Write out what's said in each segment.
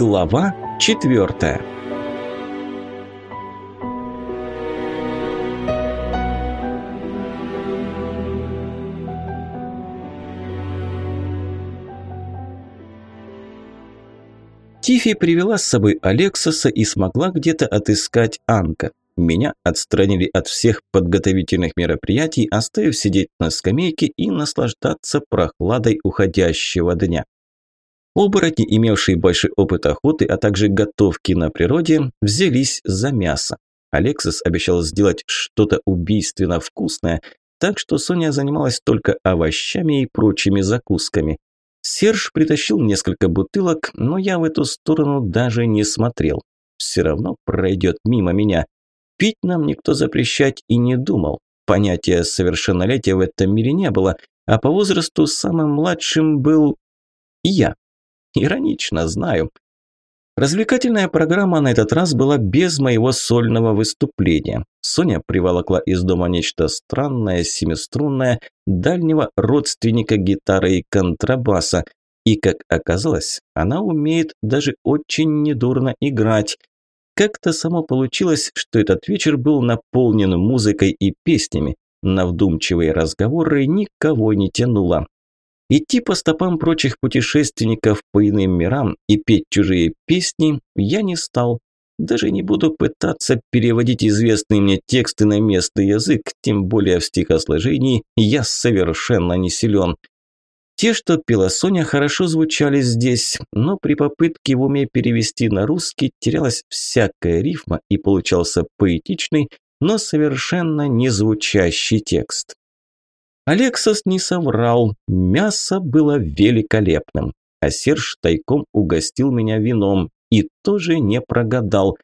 Глава четвертая. Тифи привела с собой Алексоса и смогла где-то отыскать Анка. Меня отстранили от всех подготовительных мероприятий, оставив сидеть на скамейке и наслаждаться прохладой уходящего дня. Оборотни, имевшие большой опыт охоты, а также готовки на природе, взялись за мясо. Алексис обещал сделать что-то убийственно вкусное, так что Соня занималась только овощами и прочими закусками. Серж притащил несколько бутылок, но я в эту сторону даже не смотрел. Все равно пройдет мимо меня. Пить нам никто запрещать и не думал. Понятия совершеннолетия в этом мире не было, а по возрасту самым младшим был я. Иронично, знаю. Развлекательная программа на этот раз была без моего сольного выступления. Соня приволокла из дома нечто странное, семиструнное, дальнего родственника гитары и контрабаса. И, как оказалось, она умеет даже очень недурно играть. Как-то само получилось, что этот вечер был наполнен музыкой и песнями. На вдумчивые разговоры никого не тянуло. Идти по стопам прочих путешественников по иным мирам и петь чужие песни я не стал. Даже не буду пытаться переводить известные мне тексты на местный язык, тем более в стихосложении я совершенно не силен. Те, что пела Соня, хорошо звучали здесь, но при попытке в уме перевести на русский терялась всякая рифма и получался поэтичный, но совершенно не звучащий текст. Алексос не соврал, мясо было великолепным, а Серж тайком угостил меня вином и тоже не прогадал.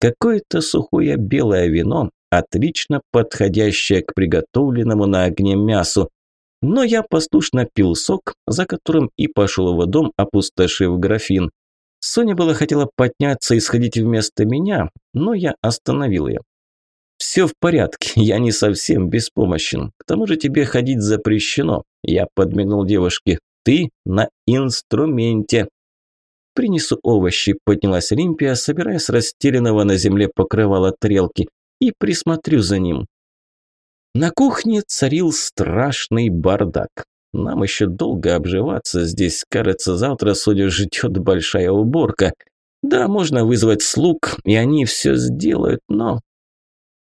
Какое-то сухое белое вино, отлично подходящее к приготовленному на огне мясу. Но я послушно пил сок, за которым и пошел в дом, опустошив графин. Соня была хотела подняться и сходить вместо меня, но я остановил ее. «Все в порядке, я не совсем беспомощен. К тому же тебе ходить запрещено». Я подмигнул девушке. «Ты на инструменте». «Принесу овощи», – поднялась Олимпия, собирая с расстеленного на земле покрывала тарелки, «и присмотрю за ним». На кухне царил страшный бардак. Нам еще долго обживаться здесь, кажется, завтра, судя, ждет большая уборка. Да, можно вызвать слуг, и они все сделают, но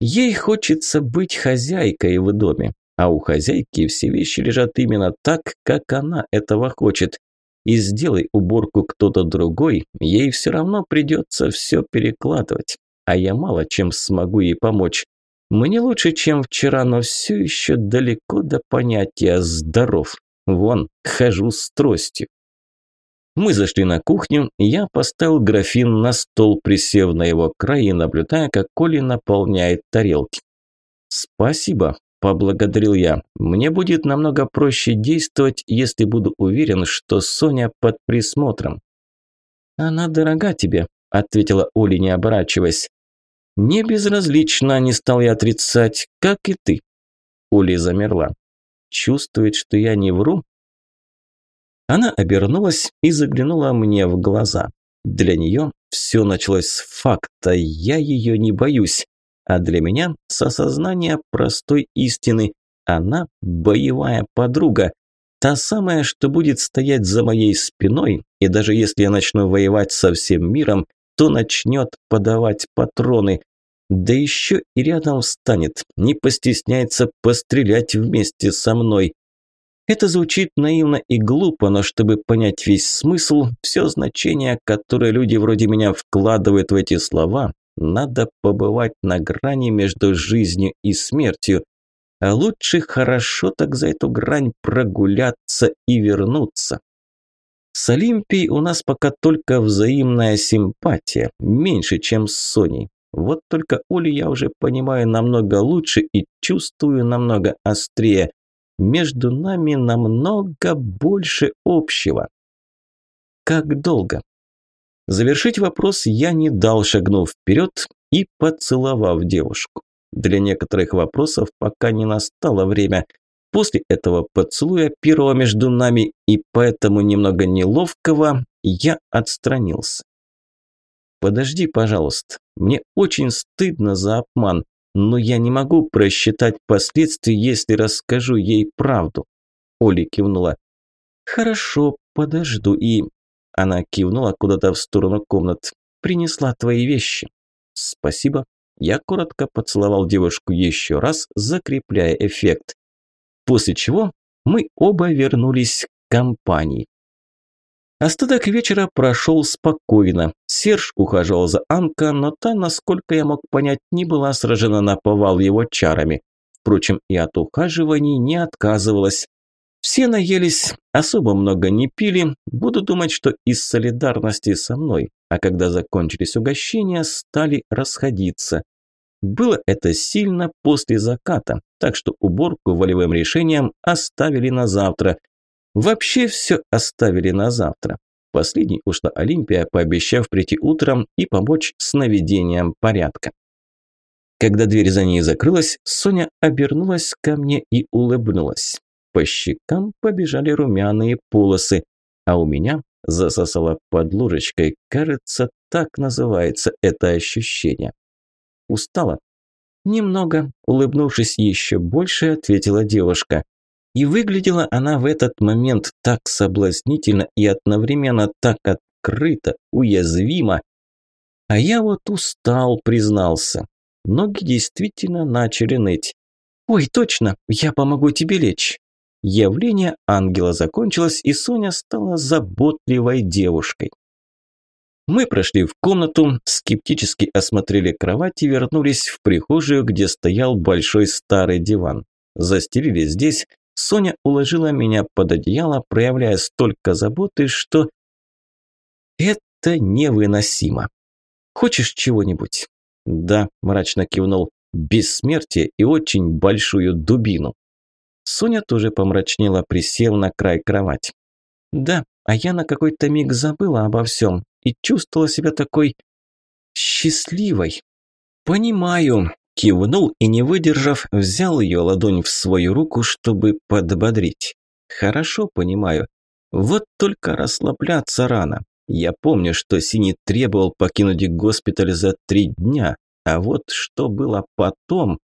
Ей хочется быть хозяйкой в доме, а у хозяйки все вещи лежат именно так, как она этого хочет. И сделай уборку кто-то другой, ей все равно придется все перекладывать. А я мало чем смогу ей помочь. Мне лучше, чем вчера, но все еще далеко до понятия «здоров». Вон, хожу с тростью. Мы зашли на кухню, и я поставил графин на стол, присев на его край и наблюдая, как Коля наполняет тарелки. «Спасибо», – поблагодарил я. «Мне будет намного проще действовать, если буду уверен, что Соня под присмотром». «Она дорога тебе», – ответила Оля, не оборачиваясь. «Не безразлично, не стал я отрицать, как и ты». Оля замерла. «Чувствует, что я не вру?» Она обернулась и заглянула мне в глаза. Для нее все началось с факта «я ее не боюсь», а для меня с осознания простой истины «она боевая подруга», та самая, что будет стоять за моей спиной, и даже если я начну воевать со всем миром, то начнет подавать патроны, да еще и рядом встанет, не постесняется пострелять вместе со мной. Это звучит наивно и глупо, но чтобы понять весь смысл, все значение, которое люди вроде меня вкладывают в эти слова, надо побывать на грани между жизнью и смертью. А лучше хорошо так за эту грань прогуляться и вернуться. С Олимпией у нас пока только взаимная симпатия, меньше, чем с Соней. Вот только Олю я уже понимаю намного лучше и чувствую намного острее – между нами намного больше общего. Как долго? Завершить вопрос я не дал, шагнув вперед и поцеловав девушку. Для некоторых вопросов пока не настало время. После этого поцелуя первого между нами и поэтому немного неловкого я отстранился. подожди, пожалуйста. Мне очень стыдно за обман, но я не могу просчитать последствия, если расскажу ей правду. Оля кивнула. Хорошо, подожду и... Она кивнула куда-то в сторону комнат. Принесла твои вещи. Спасибо. Я коротко поцеловал девушку еще раз, закрепляя эффект. После чего мы оба вернулись к компании. Остаток вечера прошел спокойно. Серж ухаживал за Анка, но та, насколько я мог понять, не была сражена на повал его чарами. Впрочем, и от ухаживаний не отказывалась. Все наелись, особо много не пили, буду думать, что из солидарности со мной, а когда закончились угощения, стали расходиться. Было это сильно после заката, так что уборку волевым решением оставили на завтра. Вообще все оставили на завтра. Последней ушла Олимпия, пообещав прийти утром и помочь с наведением порядка. Когда дверь за ней закрылась, Соня обернулась ко мне и улыбнулась. По щекам побежали румяные полосы, а у меня засосало под ложечкой. Кажется, так называется это ощущение. Устала? Немного, улыбнувшись еще больше, ответила девушка. И выглядела она в этот момент так соблазнительно и одновременно так открыто, уязвимо. А я вот устал, признался. Ноги действительно начали ныть. «Ой, точно, я помогу тебе лечь». Явление ангела закончилось, и Соня стала заботливой девушкой. Мы прошли в комнату, скептически осмотрели кровать и вернулись в прихожую, где стоял большой старый диван. Застелили здесь, Соня уложила меня под одеяло, проявляя столько заботы, что... Это невыносимо. Хочешь чего-нибудь? Да, мрачно кивнул. Бессмертие и очень большую дубину. Соня тоже помрачнела, присев на край кровати. Да, а я на какой-то миг забыла обо всем и чувствовала себя такой счастливой. Понимаю, кивнул и, не выдержав, взял ее ладонь в свою руку, чтобы подбодрить. Хорошо понимаю. Вот только расслабляться рано. Я помню, что Синий требовал покинуть госпиталь за три дня, а вот что было потом,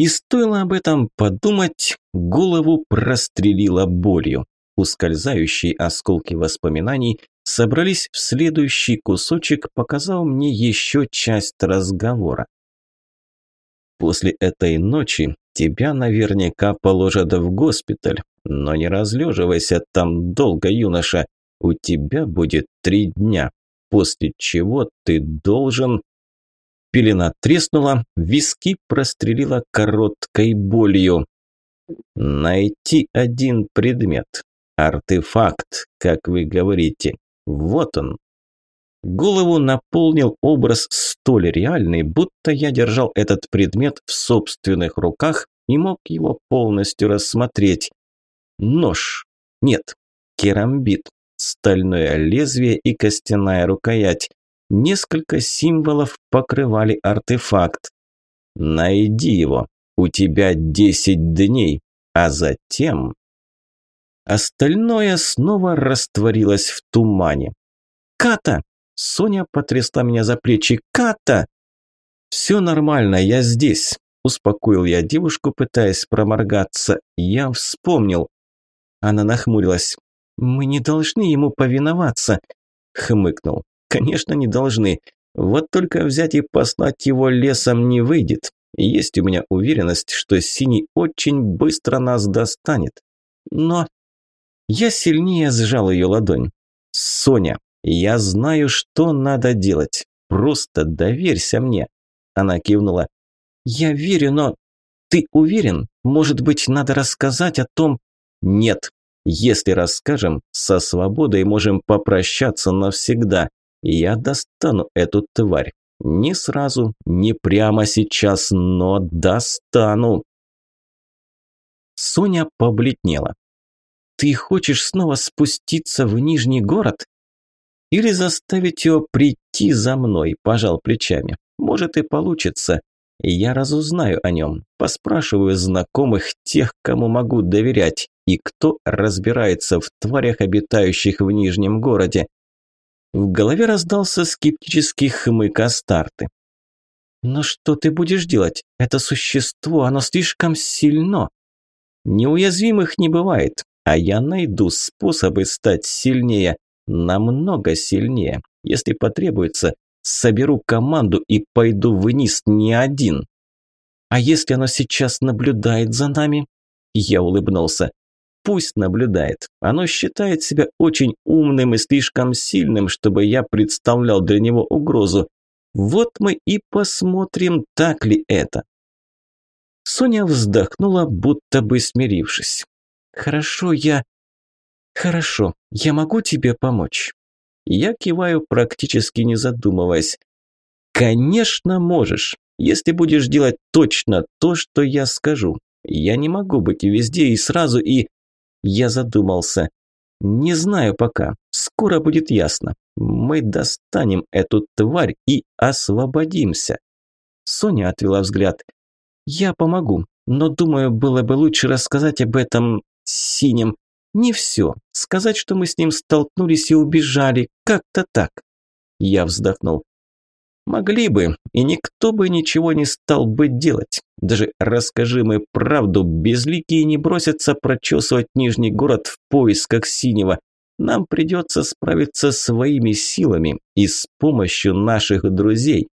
и стоило об этом подумать, голову прострелило болью. Ускользающие осколки воспоминаний собрались в следующий кусочек, показал мне еще часть разговора. После этой ночи тебя наверняка положат в госпиталь, но не разлеживайся там долго, юноша. У тебя будет три дня, после чего ты должен Пелена треснула, виски прострелила короткой болью. Найти один предмет. Артефакт, как вы говорите. Вот он. Голову наполнил образ столь реальный, будто я держал этот предмет в собственных руках и мог его полностью рассмотреть. Нож. Нет, керамбит. Стальное лезвие и костяная рукоять. Несколько символов покрывали артефакт. Найди его. У тебя десять дней. А затем... Остальное снова растворилось в тумане. «Ката!» Соня потрясла меня за плечи. «Ката!» «Все нормально, я здесь», – успокоил я девушку, пытаясь проморгаться. Я вспомнил. Она нахмурилась. «Мы не должны ему повиноваться», – хмыкнул. Конечно, не должны. Вот только взять и послать его лесом не выйдет. Есть у меня уверенность, что Синий очень быстро нас достанет. Но я сильнее сжал ее ладонь. «Соня, я знаю, что надо делать. Просто доверься мне». Она кивнула. «Я верю, но...» «Ты уверен? Может быть, надо рассказать о том...» «Нет. Если расскажем, со свободой можем попрощаться навсегда. Я достану эту тварь. Не сразу, не прямо сейчас, но достану. Соня побледнела. Ты хочешь снова спуститься в Нижний город? Или заставить ее прийти за мной, пожал плечами. Может и получится. Я разузнаю о нем, поспрашиваю знакомых, тех, кому могу доверять, и кто разбирается в тварях, обитающих в Нижнем городе. В голове раздался скептический хмык Астарты. «Но что ты будешь делать? Это существо, оно слишком сильно». «Неуязвимых не бывает, а я найду способы стать сильнее, намного сильнее. Если потребуется, соберу команду и пойду вниз не один». «А если оно сейчас наблюдает за нами?» Я улыбнулся. Пусть наблюдает. Оно считает себя очень умным и слишком сильным, чтобы я представлял для него угрозу. Вот мы и посмотрим, так ли это. Соня вздохнула, будто бы смирившись. «Хорошо, я...» «Хорошо, я могу тебе помочь?» Я киваю, практически не задумываясь. «Конечно можешь, если будешь делать точно то, что я скажу. Я не могу быть везде и сразу, и...» Я задумался. «Не знаю пока. Скоро будет ясно. Мы достанем эту тварь и освободимся». Соня отвела взгляд. «Я помогу, но думаю, было бы лучше рассказать об этом синем. Не все. Сказать, что мы с ним столкнулись и убежали. Как-то так». Я вздохнул. Могли бы, и никто бы ничего не стал бы делать. Даже расскажи мы правду, безликие не бросятся прочесывать Нижний город в поисках синего. Нам придется справиться своими силами и с помощью наших друзей.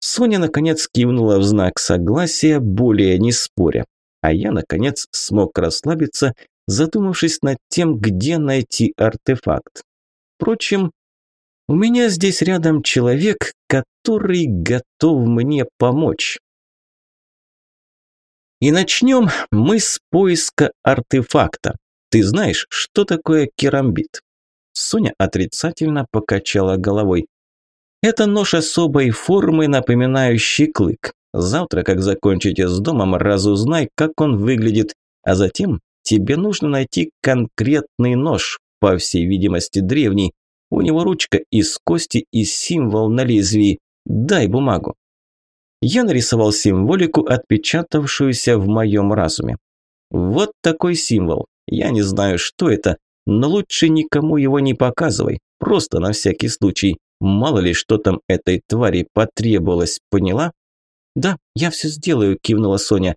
Соня, наконец, кивнула в знак согласия, более не споря. А я, наконец, смог расслабиться, задумавшись над тем, где найти артефакт. Впрочем, у меня здесь рядом человек, который готов мне помочь. И начнем мы с поиска артефакта. Ты знаешь, что такое керамбит? Соня отрицательно покачала головой. Это нож особой формы, напоминающий клык. Завтра, как закончите с домом, разузнай, как он выглядит, а затем тебе нужно найти конкретный нож, по всей видимости древний, у него ручка из кости и символ на лезвии. Дай бумагу. Я нарисовал символику, отпечатавшуюся в моем разуме. Вот такой символ. Я не знаю, что это, но лучше никому его не показывай. Просто на всякий случай. Мало ли, что там этой твари потребовалось, поняла? Да, я все сделаю, кивнула Соня.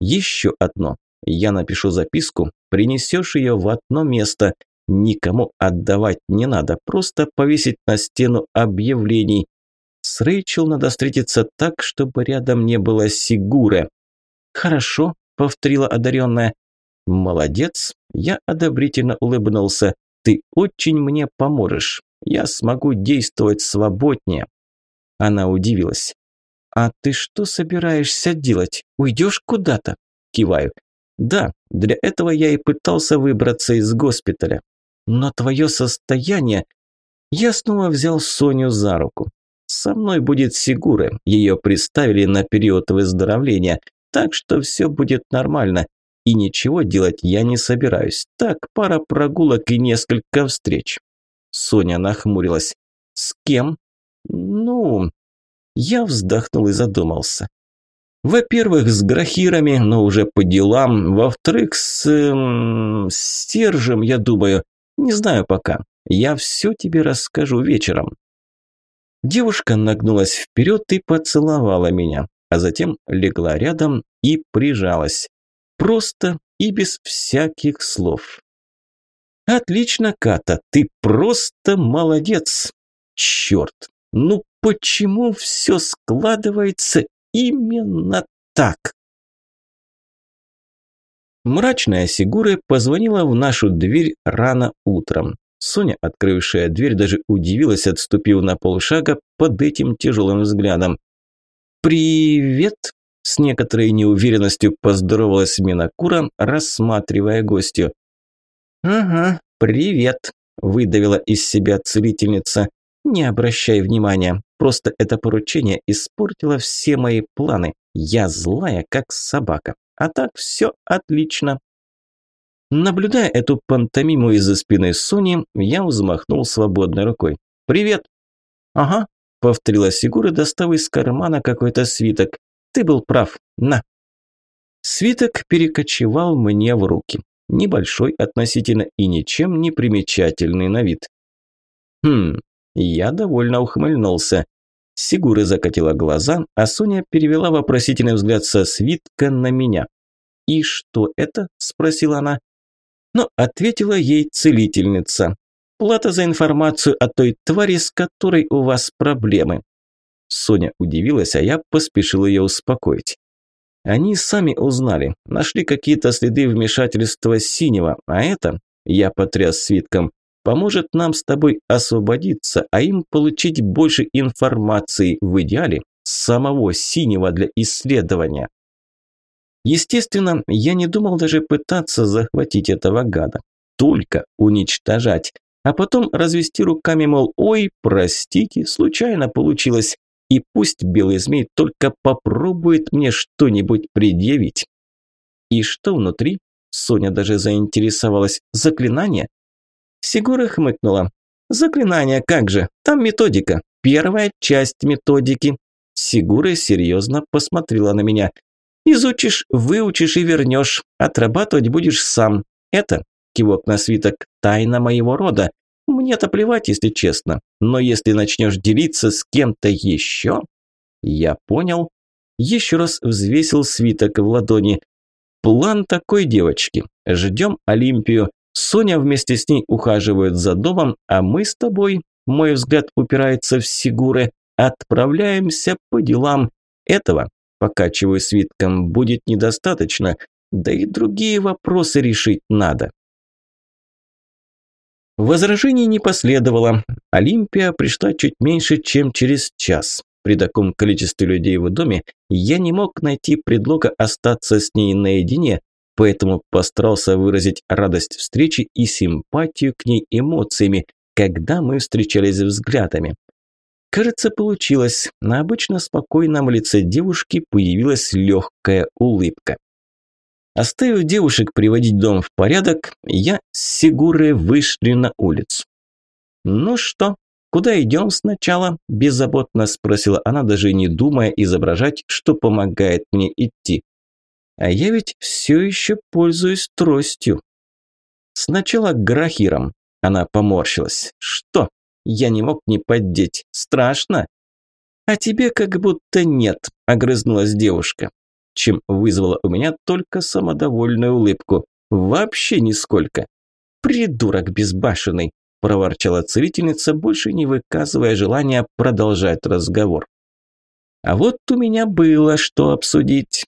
Еще одно. Я напишу записку, принесешь ее в одно место. Никому отдавать не надо, просто повесить на стену объявлений. С Рэйчел надо встретиться так, чтобы рядом не было Сигуры. «Хорошо», – повторила одаренная. «Молодец», – я одобрительно улыбнулся. «Ты очень мне поможешь. Я смогу действовать свободнее». Она удивилась. «А ты что собираешься делать? Уйдешь куда-то?» Киваю. «Да, для этого я и пытался выбраться из госпиталя. Но твое состояние... Я снова взял Соню за руку. Со мной будет Сигура, ее приставили на период выздоровления, так что все будет нормально. И ничего делать я не собираюсь. Так, пара прогулок и несколько встреч. Соня нахмурилась. С кем? Ну, я вздохнул и задумался. Во-первых, с грахирами, но уже по делам. Во-вторых, с... Эм, с Сержем, я думаю. Не знаю пока. Я все тебе расскажу вечером. Девушка нагнулась вперед и поцеловала меня, а затем легла рядом и прижалась. Просто и без всяких слов. Отлично, Ката, ты просто молодец. Черт, ну почему все складывается именно так? Мрачная Сигура позвонила в нашу дверь рано утром. Соня, открывшая дверь, даже удивилась, отступив на полшага под этим тяжелым взглядом. «Привет!» – с некоторой неуверенностью поздоровалась Минакура, рассматривая гостью. «Ага, привет!» – выдавила из себя целительница. «Не обращай внимания, просто это поручение испортило все мои планы. Я злая, как собака. А так все отлично. Наблюдая эту пантомиму из-за спины Сони, я взмахнул свободной рукой. «Привет!» «Ага», – повторила Сигура, достав из кармана какой-то свиток. «Ты был прав. На!» Свиток перекочевал мне в руки. Небольшой относительно и ничем не примечательный на вид. Хм, я довольно ухмыльнулся. Сигуры закатила глаза, а Соня перевела вопросительный взгляд со свитка на меня. «И что это?» – спросила она. Но ответила ей целительница. «Плата за информацию о той твари, с которой у вас проблемы». Соня удивилась, а я поспешил ее успокоить. Они сами узнали, нашли какие-то следы вмешательства синего, а это, я потряс свитком, поможет нам с тобой освободиться, а им получить больше информации, в идеале самого синего для исследования. Естественно, я не думал даже пытаться захватить этого гада, только уничтожать, а потом развести руками, мол, ой, простите, случайно получилось, и пусть белый змей только попробует мне что-нибудь предъявить. И что внутри? Соня даже заинтересовалась. Заклинание? Сигура хмыкнула. Заклинание, как же? Там методика. Первая часть методики. Сигура серьезно посмотрела на меня. Изучишь, выучишь и вернешь. Отрабатывать будешь сам. Это, кивок на свиток, тайна моего рода. Мне-то плевать, если честно. Но если начнешь делиться с кем-то еще... Я понял. Еще раз взвесил свиток в ладони. План такой, девочки. Ждем Олимпию. Соня вместе с ней ухаживает за домом, а мы с тобой, мой взгляд упирается в Сигуры, отправляемся по делам. Этого, покачиваю свитком, будет недостаточно, да и другие вопросы решить надо. Возражений не последовало. Олимпия пришла чуть меньше, чем через час. При таком количестве людей в доме я не мог найти предлога остаться с ней наедине, поэтому постарался выразить радость встречи и симпатию к ней эмоциями, когда мы встречались взглядами. Кажется, получилось. На обычно спокойном лице девушки появилась легкая улыбка. Оставив девушек приводить дом в порядок, я с Сигурой вышли на улицу. «Ну что, куда идем сначала?» – беззаботно спросила она, даже не думая изображать, что помогает мне идти. «А я ведь все еще пользуюсь тростью». «Сначала грахиром», – она поморщилась. «Что? Я не мог не поддеть. Страшно?» «А тебе как будто нет», – огрызнулась девушка чем вызвало у меня только самодовольную улыбку. Вообще нисколько. «Придурок безбашенный!» – проворчала целительница, больше не выказывая желания продолжать разговор. «А вот у меня было что обсудить.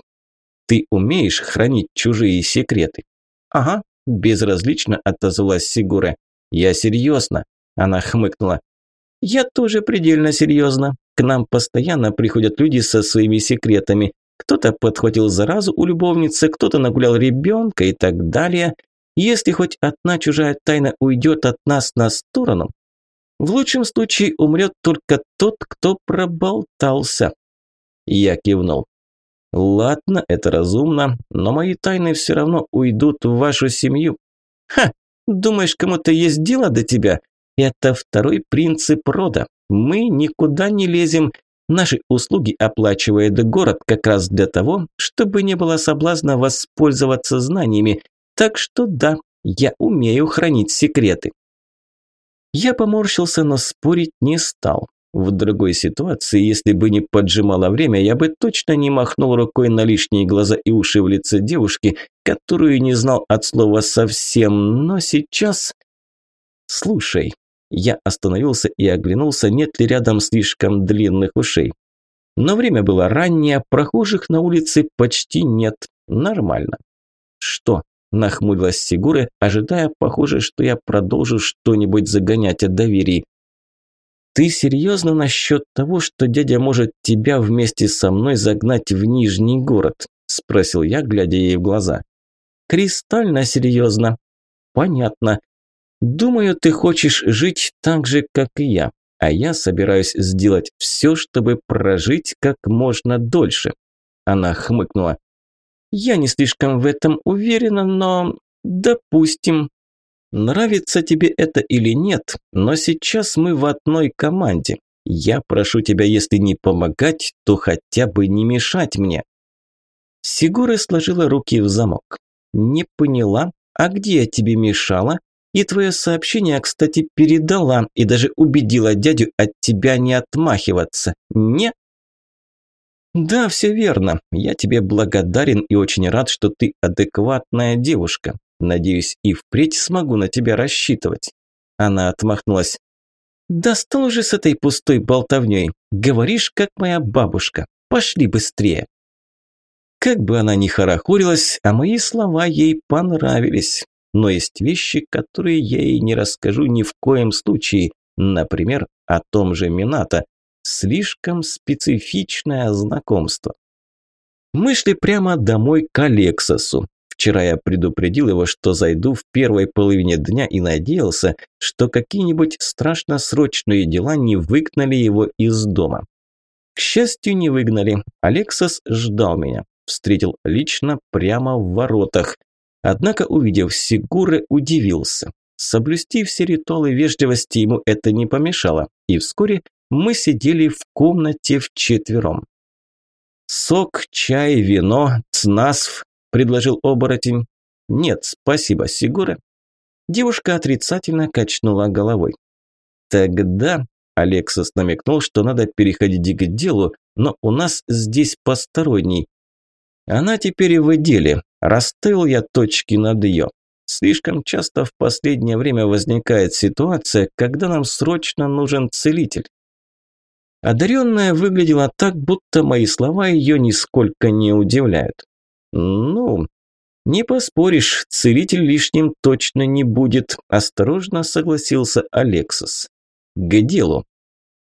Ты умеешь хранить чужие секреты?» «Ага», – безразлично отозвалась Сигура. «Я серьезно», – она хмыкнула. «Я тоже предельно серьезно. К нам постоянно приходят люди со своими секретами. Кто-то подхватил заразу у любовницы, кто-то нагулял ребенка и так далее. Если хоть одна чужая тайна уйдет от нас на сторону, в лучшем случае умрет только тот, кто проболтался. Я кивнул. Ладно, это разумно, но мои тайны все равно уйдут в вашу семью. Ха, думаешь, кому-то есть дело до тебя? Это второй принцип рода. Мы никуда не лезем, Наши услуги оплачивает город как раз для того, чтобы не было соблазна воспользоваться знаниями. Так что да, я умею хранить секреты. Я поморщился, но спорить не стал. В другой ситуации, если бы не поджимало время, я бы точно не махнул рукой на лишние глаза и уши в лице девушки, которую не знал от слова совсем, но сейчас... Слушай, я остановился и оглянулся, нет ли рядом слишком длинных ушей. Но время было раннее, прохожих на улице почти нет. Нормально. Что? Нахмурилась Сигура, ожидая, похоже, что я продолжу что-нибудь загонять от доверий. «Ты серьезно насчет того, что дядя может тебя вместе со мной загнать в Нижний город?» – спросил я, глядя ей в глаза. «Кристально серьезно». «Понятно. Думаю, ты хочешь жить так же, как и я, а я собираюсь сделать все, чтобы прожить как можно дольше. Она хмыкнула. Я не слишком в этом уверена, но... Допустим. Нравится тебе это или нет, но сейчас мы в одной команде. Я прошу тебя, если не помогать, то хотя бы не мешать мне. Сигура сложила руки в замок. Не поняла, а где я тебе мешала? И твое сообщение, кстати, передала и даже убедила дядю от тебя не отмахиваться. Не? Да, все верно. Я тебе благодарен и очень рад, что ты адекватная девушка. Надеюсь, и впредь смогу на тебя рассчитывать. Она отмахнулась. Достал же с этой пустой болтовней. Говоришь, как моя бабушка. Пошли быстрее. Как бы она ни хорохорилась, а мои слова ей понравились. Но есть вещи, которые я ей не расскажу ни в коем случае. Например, о том же Минато. Слишком специфичное знакомство. Мы шли прямо домой к Алексосу. Вчера я предупредил его, что зайду в первой половине дня и надеялся, что какие-нибудь страшно срочные дела не выгнали его из дома. К счастью, не выгнали. Алексос ждал меня. Встретил лично прямо в воротах. Однако, увидев Сигуры, удивился. Соблюсти все ритуалы вежливости ему это не помешало, и вскоре мы сидели в комнате вчетвером. «Сок, чай, вино, цнасв», – предложил оборотень. «Нет, спасибо, Сигура». Девушка отрицательно качнула головой. «Тогда», – Алексас намекнул, что надо переходить к делу, но у нас здесь посторонний. Она теперь и в деле. Расставил я точки над ее. Слишком часто в последнее время возникает ситуация, когда нам срочно нужен целитель. Одаренная выглядела так, будто мои слова ее нисколько не удивляют. Ну, не поспоришь, целитель лишним точно не будет, осторожно согласился Алексос. К делу.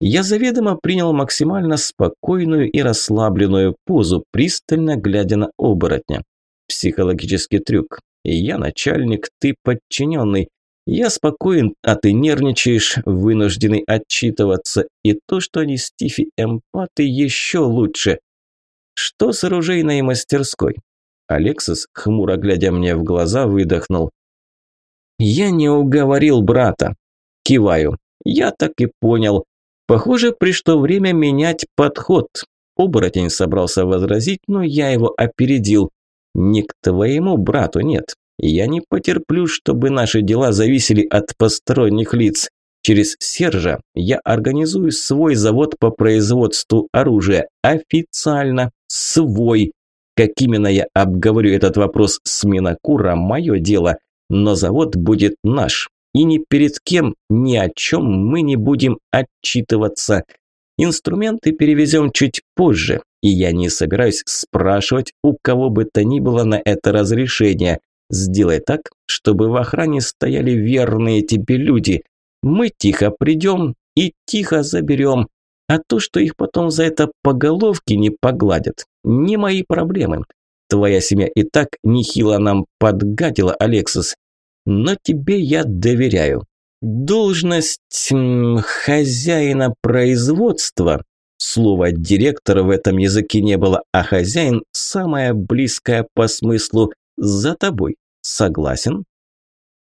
Я заведомо принял максимально спокойную и расслабленную позу, пристально глядя на оборотня. Психологический трюк. Я начальник, ты подчиненный. Я спокоен, а ты нервничаешь, вынужденный отчитываться. И то, что они с Тифи эмпаты, еще лучше. Что с оружейной мастерской? Алексис, хмуро глядя мне в глаза, выдохнул. Я не уговорил брата. Киваю. Я так и понял. Похоже, пришло время менять подход. Оборотень собрался возразить, но я его опередил. Не к твоему брату, нет. Я не потерплю, чтобы наши дела зависели от посторонних лиц. Через Сержа я организую свой завод по производству оружия. Официально. Свой. Как именно я обговорю этот вопрос с Минакура, мое дело. Но завод будет наш. И ни перед кем, ни о чем мы не будем отчитываться. Инструменты перевезем чуть позже, и я не собираюсь спрашивать у кого бы то ни было на это разрешение. Сделай так, чтобы в охране стояли верные тебе люди. Мы тихо придем и тихо заберем. А то, что их потом за это по головке не погладят, не мои проблемы. Твоя семья и так нехило нам подгадила, Алексис. Но тебе я доверяю. Должность хозяина производства, слова директора в этом языке не было, а хозяин самое близкое по смыслу за тобой. Согласен?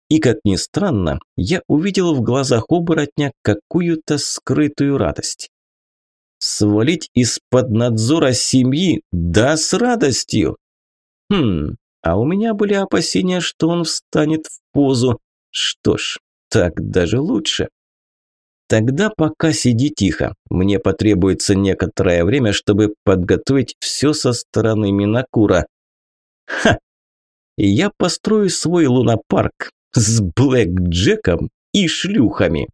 И как ни странно, я увидел в глазах оборотня какую-то скрытую радость. Свалить из-под надзора семьи? Да, с радостью. Хм, а у меня были опасения, что он встанет в позу. Что ж, так даже лучше. Тогда пока сиди тихо. Мне потребуется некоторое время, чтобы подготовить все со стороны Минакура. Ха! Я построю свой лунопарк с Блэк Джеком и шлюхами.